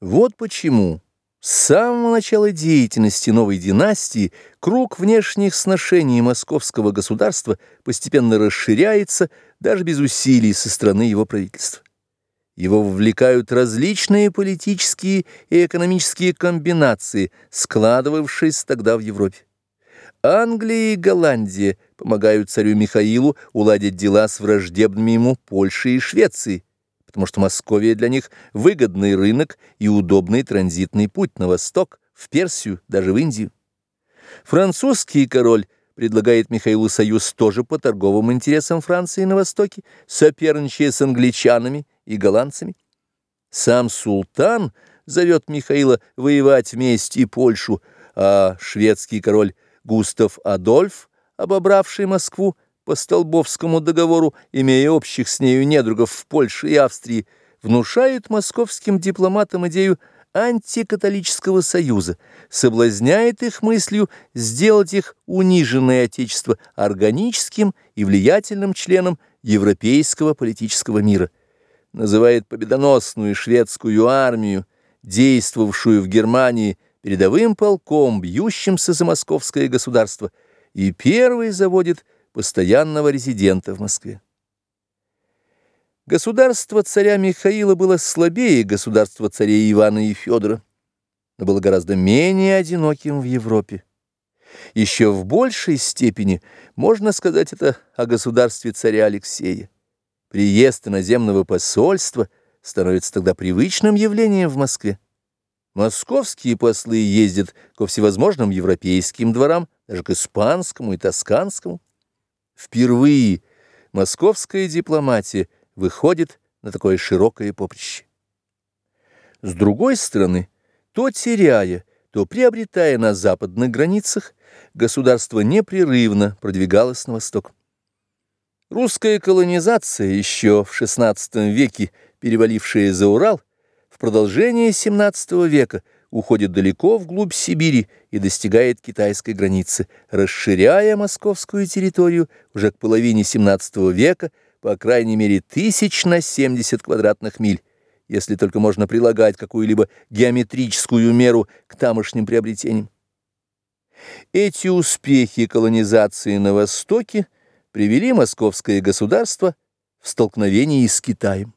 Вот почему с самого начала деятельности новой династии круг внешних сношений московского государства постепенно расширяется даже без усилий со стороны его правительства. Его вовлекают различные политические и экономические комбинации, складывавшиеся тогда в Европе. Англия и Голландия помогают царю Михаилу уладить дела с враждебными ему Польшей и Швецией, потому что Московия для них выгодный рынок и удобный транзитный путь на восток, в Персию, даже в Индию. Французский король предлагает Михаилу союз тоже по торговым интересам Франции на Востоке, соперничая с англичанами и голландцами. Сам султан зовет Михаила воевать вместе и Польшу, а шведский король Густав Адольф, обобравший Москву, по Столбовскому договору, имея общих с нею недругов в Польше и Австрии, внушает московским дипломатам идею антикатолического союза, соблазняет их мыслью сделать их униженное отечество органическим и влиятельным членом европейского политического мира, называет победоносную шведскую армию, действовавшую в Германии передовым полком, бьющимся за московское государство, и первый заводит постоянного резидента в Москве. Государство царя Михаила было слабее государства царей Ивана и Федора, но было гораздо менее одиноким в Европе. Еще в большей степени можно сказать это о государстве царя Алексея. Приезд иноземного посольства становится тогда привычным явлением в Москве. Московские послы ездят ко всевозможным европейским дворам, даже к испанскому и тосканскому. Впервые московская дипломатия выходит на такое широкое поприще. С другой стороны, то теряя, то приобретая на западных границах, государство непрерывно продвигалось на восток. Русская колонизация, еще в XVI веке перевалившая за Урал, в продолжение XVII века – уходит далеко вглубь Сибири и достигает китайской границы, расширяя московскую территорию уже к половине XVII века по крайней мере тысяч на 70 квадратных миль, если только можно прилагать какую-либо геометрическую меру к тамошним приобретениям. Эти успехи колонизации на Востоке привели московское государство в столкновении с Китаем.